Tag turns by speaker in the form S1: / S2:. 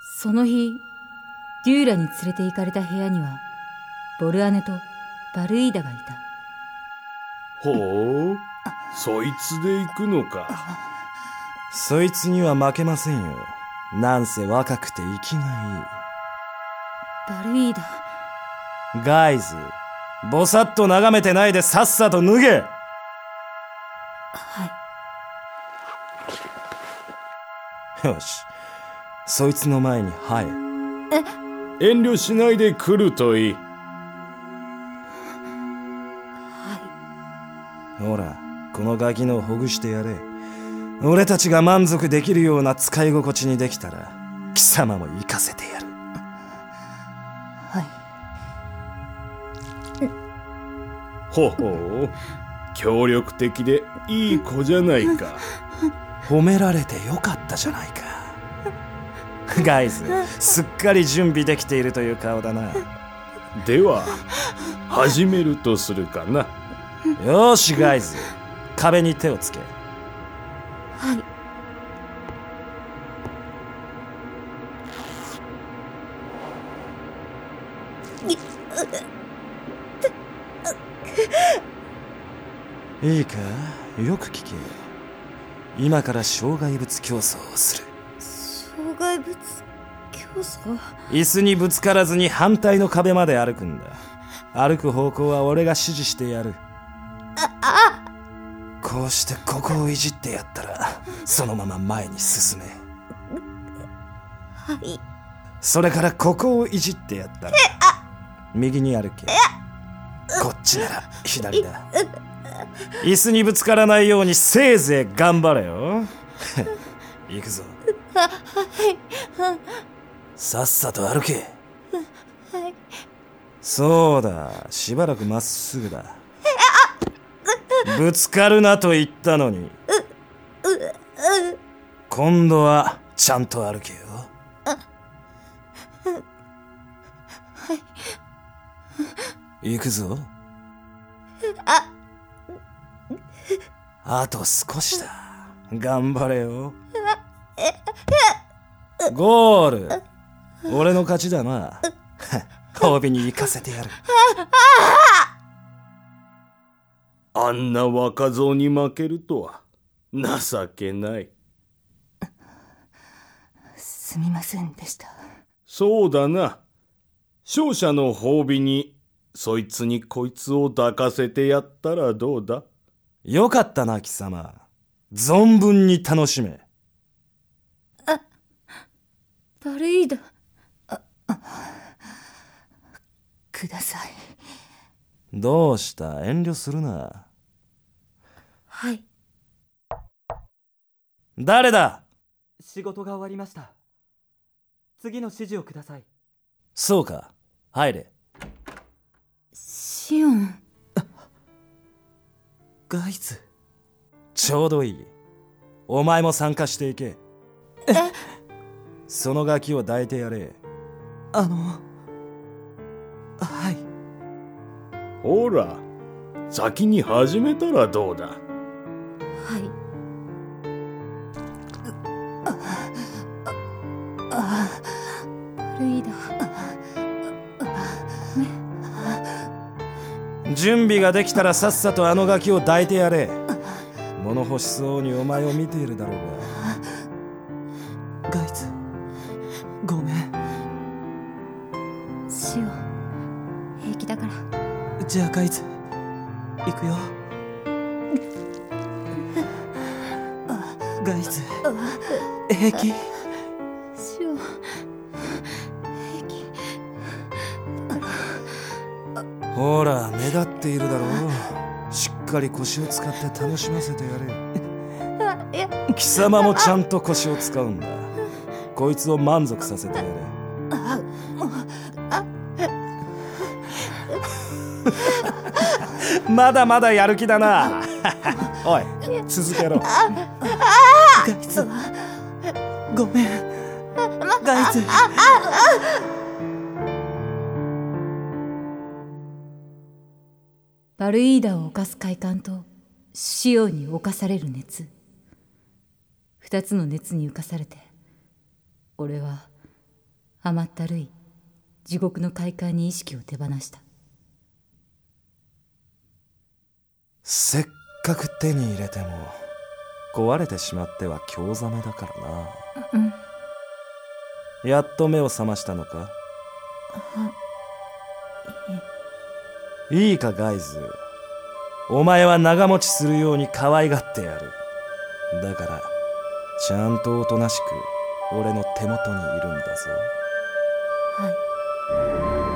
S1: その日デューラに連れて行かれた部屋にはボルアネとバルイーダがいた。
S2: ほうそいつで行くのか。
S3: そいつには負けませんよ。なんせ若くて息が
S1: バルイーダ。
S3: いいガイズぼさっと眺めてないでさっさと脱げ。
S1: はい。
S3: よしそいつの前に入れ。
S2: 遠慮しないで来るといい。
S3: ほらこのガキのほぐしてやれ。俺たちが満足できるような使い心地にできたら貴様も行かせてやる。
S1: はい。
S2: ほほう。協力的でいい子じゃないか。
S3: 褒められてよかったじゃないかガイズすっかり準備できているという顔だな。
S2: では始めるとするかな。
S3: よしガイズ壁に手をつけ。
S1: はい。
S3: いいか？よく聞け。今から障害物競争をする。
S1: 障害物競争
S3: 椅子にぶつからずに反対の壁まで歩くんだ。歩く方向は俺が指示してやる。こうしてここをいじってやったらそのまま前に進め。
S1: はい。
S3: それからここをいじってやったら右に歩け。こっちなら左だ。椅子にぶつからないようにせいぜい頑張れよ。行くぞは、はいさっさと歩け。そうだ。しばらくまっすぐだ。ぶつかるなと言ったのに。今度はちゃんと歩けよ。行くぞ。あと少しだ。頑張れよ。ゴール。俺の勝ちだな。褒美に行かせてやる
S2: あんな若造に負けるとは。情けない。
S1: すみませんでした。
S2: そうだな。勝者の褒美にそいつにこいつを抱かせてやったらどうだ？
S3: よかったな貴様。存分に楽しめ
S1: バルイーダああください。
S3: どうした？遠慮するな。
S1: はい。
S3: 誰だ？
S4: 仕事が終わりました。次の指示をください。
S3: そうか。入れ。
S1: シオン。
S4: ガイズ
S3: ちょうどいい。お前も参加していけそのガキを抱いてやれ。
S4: あのはい。
S2: ほら先に始めたらどうだ？
S1: はい。あバルイーダ
S3: 準備ができたらさっさとあのガキを抱いてやれ物欲しそうにお前を見ているだろうが
S1: から
S4: じゃあガイズ行くよ。ガイズ平気
S1: シオ平気
S3: ほら目立っているだろう。しっかり腰を使って楽しませてや
S1: あいや
S3: れ貴様もちゃんと腰を使うんだ。こいつを満足させてやれ。あ、あ まだまだやる気だな。おい続けろ。
S4: ガイズごめん。ガイズ
S1: バルイーダを犯す快感とシオンに侵される熱。二つの熱に浮かされて俺は甘ったるい地獄の快感に意識を手放した
S3: せっかく手に入れても壊れてしまっては興ざめだからな、うん、やっと目を覚ましたのか？いいかガイズ。お前は長持ちするように可愛がってやる。だからちゃんとおとなしく俺の手元にいるんだぞ。
S1: はい